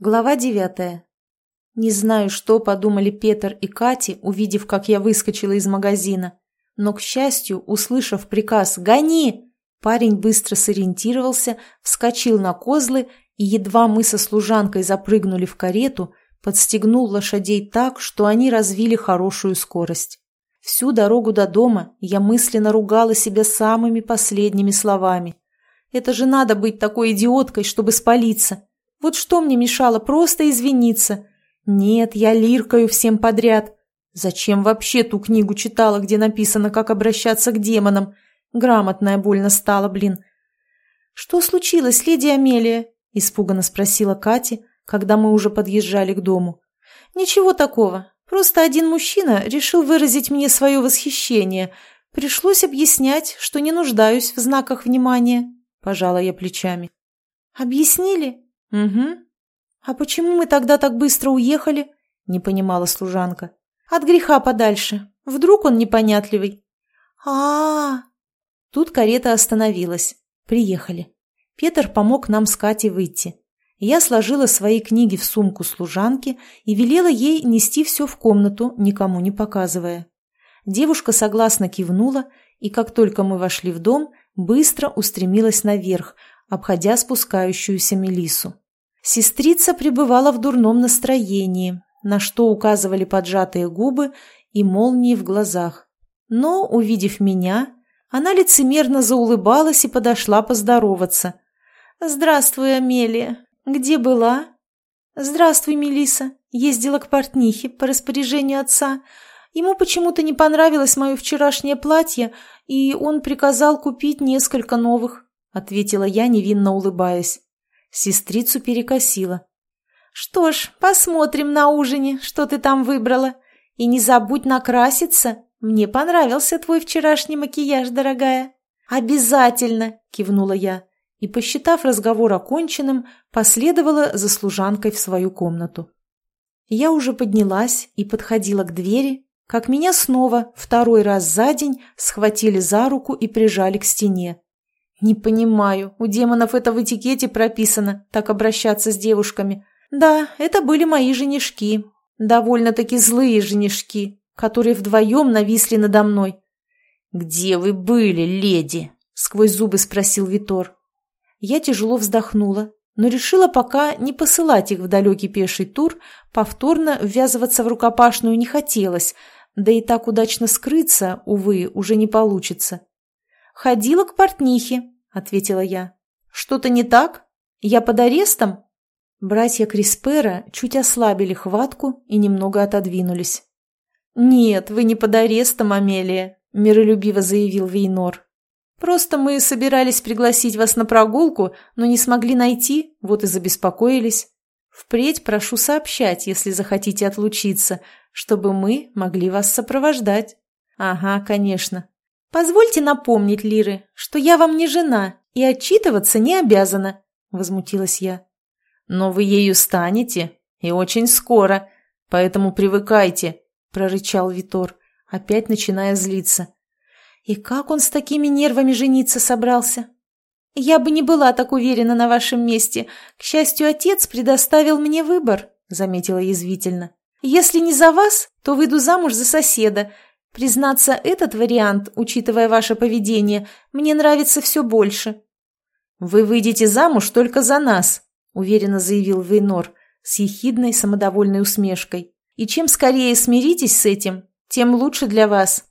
Глава девятая. Не знаю, что подумали Петр и Кати, увидев, как я выскочила из магазина. Но, к счастью, услышав приказ «Гони!», парень быстро сориентировался, вскочил на козлы и, едва мы со служанкой запрыгнули в карету, подстегнул лошадей так, что они развили хорошую скорость. Всю дорогу до дома я мысленно ругала себя самыми последними словами. Это же надо быть такой идиоткой, чтобы спалиться. Вот что мне мешало просто извиниться? Нет, я лиркаю всем подряд. Зачем вообще ту книгу читала, где написано, как обращаться к демонам? Грамотная больно стала, блин. «Что случилось, леди Амелия?» – испуганно спросила Катя, когда мы уже подъезжали к дому. «Ничего такого. Просто один мужчина решил выразить мне свое восхищение. Пришлось объяснять, что не нуждаюсь в знаках внимания», – пожала я плечами. «Объяснили?» «Угу. А почему мы тогда так быстро уехали?» – не понимала служанка. «От греха подальше. Вдруг он непонятливый?» а, -а, -а Тут карета остановилась. Приехали. Петр помог нам с Катей выйти. Я сложила свои книги в сумку служанки и велела ей нести все в комнату, никому не показывая. Девушка согласно кивнула, и как только мы вошли в дом, быстро устремилась наверх, обходя спускающуюся Мелису. Сестрица пребывала в дурном настроении, на что указывали поджатые губы и молнии в глазах. Но, увидев меня, она лицемерно заулыбалась и подошла поздороваться. «Здравствуй, Амелия. Где была?» «Здравствуй, Мелиса. Ездила к портнихе по распоряжению отца. Ему почему-то не понравилось мое вчерашнее платье, и он приказал купить несколько новых. — ответила я, невинно улыбаясь. Сестрицу перекосила. «Что ж, посмотрим на ужине, что ты там выбрала. И не забудь накраситься. Мне понравился твой вчерашний макияж, дорогая». «Обязательно!» — кивнула я. И, посчитав разговор оконченным, последовала за служанкой в свою комнату. Я уже поднялась и подходила к двери, как меня снова, второй раз за день, схватили за руку и прижали к стене. «Не понимаю, у демонов это в этикете прописано, так обращаться с девушками. Да, это были мои женишки, довольно-таки злые женишки, которые вдвоем нависли надо мной». «Где вы были, леди?» — сквозь зубы спросил Витор. Я тяжело вздохнула, но решила пока не посылать их в далекий пеший тур, повторно ввязываться в рукопашную не хотелось, да и так удачно скрыться, увы, уже не получится. «Ходила к портнихе», — ответила я. «Что-то не так? Я под арестом?» Братья Криспера чуть ослабили хватку и немного отодвинулись. «Нет, вы не под арестом, Амелия», — миролюбиво заявил Вейнор. «Просто мы собирались пригласить вас на прогулку, но не смогли найти, вот и забеспокоились. Впредь прошу сообщать, если захотите отлучиться, чтобы мы могли вас сопровождать». «Ага, конечно. «Позвольте напомнить, Лиры, что я вам не жена и отчитываться не обязана», — возмутилась я. «Но вы ею станете, и очень скоро, поэтому привыкайте», — прорычал Витор, опять начиная злиться. «И как он с такими нервами жениться собрался?» «Я бы не была так уверена на вашем месте. К счастью, отец предоставил мне выбор», — заметила язвительно. «Если не за вас, то выйду замуж за соседа, Признаться, этот вариант, учитывая ваше поведение, мне нравится все больше». «Вы выйдете замуж только за нас», — уверенно заявил Вейнор с ехидной самодовольной усмешкой. «И чем скорее смиритесь с этим, тем лучше для вас.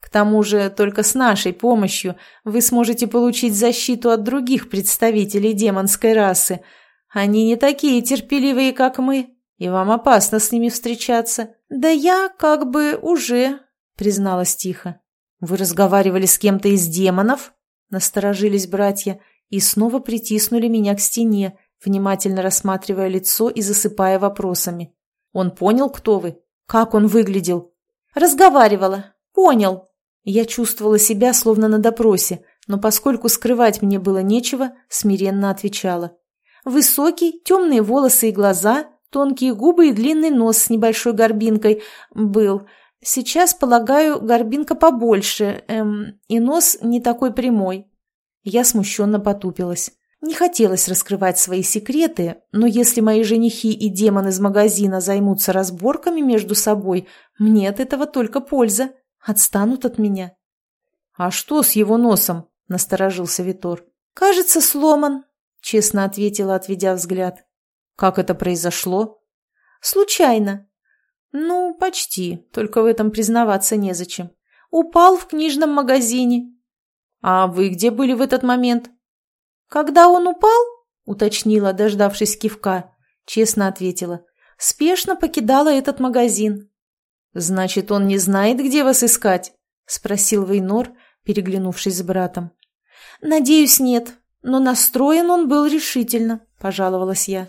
К тому же только с нашей помощью вы сможете получить защиту от других представителей демонской расы. Они не такие терпеливые, как мы, и вам опасно с ними встречаться. Да я как бы уже призналась тихо. «Вы разговаривали с кем-то из демонов?» Насторожились братья и снова притиснули меня к стене, внимательно рассматривая лицо и засыпая вопросами. «Он понял, кто вы? Как он выглядел?» «Разговаривала. Понял». Я чувствовала себя словно на допросе, но поскольку скрывать мне было нечего, смиренно отвечала. «Высокий, темные волосы и глаза, тонкие губы и длинный нос с небольшой горбинкой был. Сейчас, полагаю, горбинка побольше, эм, и нос не такой прямой. Я смущенно потупилась. Не хотелось раскрывать свои секреты, но если мои женихи и демон из магазина займутся разборками между собой, мне от этого только польза. Отстанут от меня. «А что с его носом?» – насторожился Витор. «Кажется, сломан», – честно ответила, отведя взгляд. «Как это произошло?» «Случайно». «Ну, почти, только в этом признаваться незачем. Упал в книжном магазине». «А вы где были в этот момент?» «Когда он упал?» – уточнила, дождавшись кивка. Честно ответила. «Спешно покидала этот магазин». «Значит, он не знает, где вас искать?» – спросил Вейнор, переглянувшись с братом. «Надеюсь, нет, но настроен он был решительно», – пожаловалась я.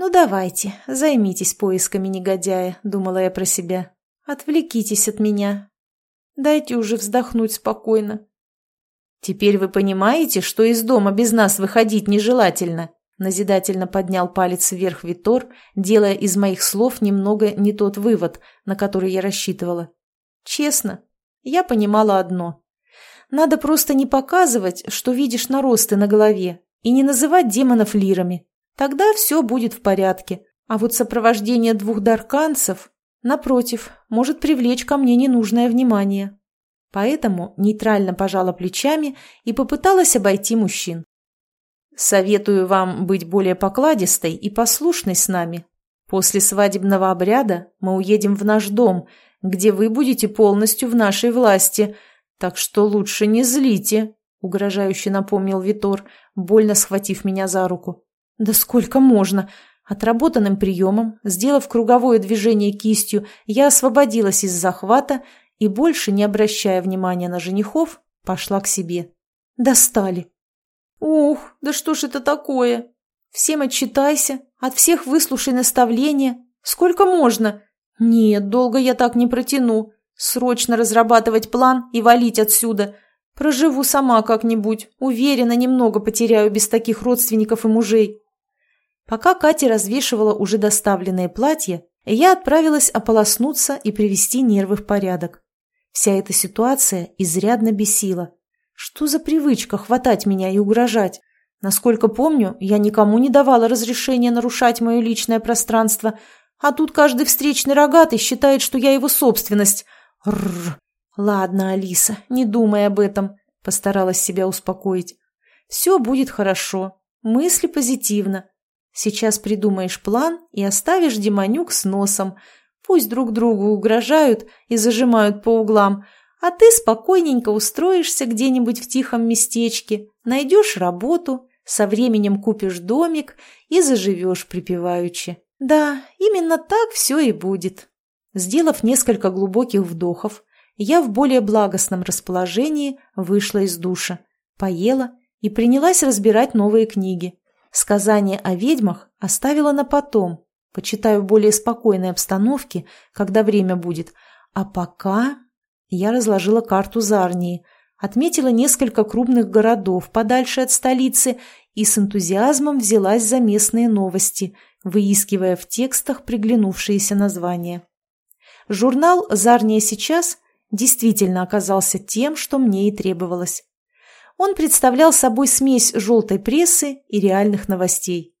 «Ну давайте, займитесь поисками негодяя», – думала я про себя. «Отвлекитесь от меня. Дайте уже вздохнуть спокойно». «Теперь вы понимаете, что из дома без нас выходить нежелательно?» Назидательно поднял палец вверх Витор, делая из моих слов немного не тот вывод, на который я рассчитывала. Честно, я понимала одно. Надо просто не показывать, что видишь наросты на голове, и не называть демонов лирами. Тогда все будет в порядке. А вот сопровождение двух дарканцев, напротив, может привлечь ко мне ненужное внимание. Поэтому нейтрально пожала плечами и попыталась обойти мужчин. Советую вам быть более покладистой и послушной с нами. После свадебного обряда мы уедем в наш дом, где вы будете полностью в нашей власти, так что лучше не злите, — угрожающе напомнил Витор, больно схватив меня за руку. «Да сколько можно?» Отработанным приемом, сделав круговое движение кистью, я освободилась из захвата и, больше не обращая внимания на женихов, пошла к себе. Достали. «Ух, да что ж это такое? Всем отчитайся, от всех выслушай наставления. Сколько можно? Нет, долго я так не протяну. Срочно разрабатывать план и валить отсюда. Проживу сама как-нибудь. Уверена, немного потеряю без таких родственников и мужей». Пока Катя развешивала уже доставленные платья, я отправилась ополоснуться и привести нервы в порядок. Вся эта ситуация изрядно бесила. Что за привычка хватать меня и угрожать? Насколько помню, я никому не давала разрешения нарушать мое личное пространство, а тут каждый встречный рогатый считает, что я его собственность. Рррр. Ладно, Алиса, не думай об этом, постаралась себя успокоить. Все будет хорошо. Мысли позитивно. Сейчас придумаешь план и оставишь демонюк с носом – Пусть друг другу угрожают и зажимают по углам, а ты спокойненько устроишься где-нибудь в тихом местечке, найдешь работу, со временем купишь домик и заживешь припеваючи. Да, именно так все и будет. Сделав несколько глубоких вдохов, я в более благостном расположении вышла из душа, поела и принялась разбирать новые книги. Сказания о ведьмах оставила на потом, Почитаю в более спокойной обстановке, когда время будет. А пока я разложила карту Зарнии, отметила несколько крупных городов подальше от столицы и с энтузиазмом взялась за местные новости, выискивая в текстах приглянувшиеся названия. Журнал «Зарния сейчас» действительно оказался тем, что мне и требовалось. Он представлял собой смесь желтой прессы и реальных новостей.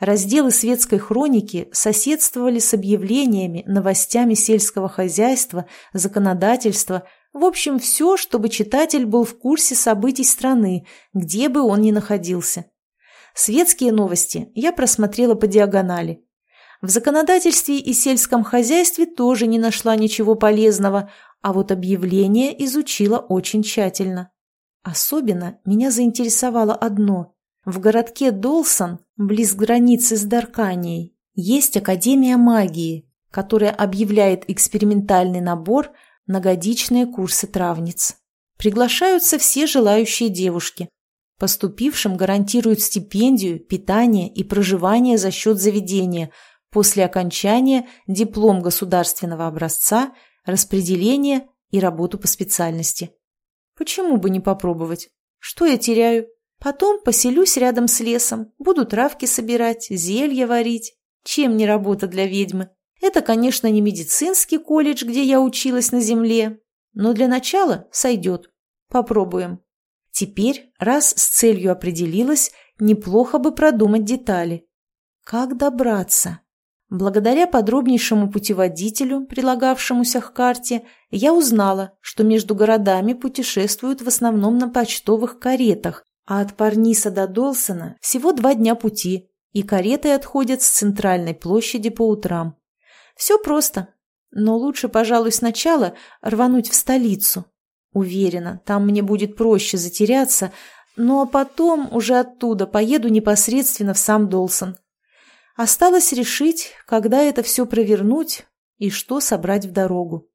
Разделы светской хроники соседствовали с объявлениями, новостями сельского хозяйства, законодательства, в общем, все, чтобы читатель был в курсе событий страны, где бы он ни находился. Светские новости я просмотрела по диагонали. В законодательстве и сельском хозяйстве тоже не нашла ничего полезного, а вот объявления изучила очень тщательно. Особенно меня заинтересовало одно. В городке Долсон, близ границы с Дарканией, есть Академия магии, которая объявляет экспериментальный набор на годичные курсы травниц. Приглашаются все желающие девушки. Поступившим гарантируют стипендию, питание и проживание за счет заведения, после окончания диплом государственного образца, распределение и работу по специальности. Почему бы не попробовать? Что я теряю? Потом поселюсь рядом с лесом, буду травки собирать, зелья варить. Чем не работа для ведьмы? Это, конечно, не медицинский колледж, где я училась на земле, но для начала сойдет. Попробуем. Теперь, раз с целью определилась, неплохо бы продумать детали. Как добраться? Благодаря подробнейшему путеводителю, прилагавшемуся к карте, я узнала, что между городами путешествуют в основном на почтовых каретах, а от Парниса до Долсона всего два дня пути, и кареты отходят с центральной площади по утрам. Все просто, но лучше, пожалуй, сначала рвануть в столицу. Уверена, там мне будет проще затеряться, ну а потом уже оттуда поеду непосредственно в сам Долсон. Осталось решить, когда это все провернуть и что собрать в дорогу.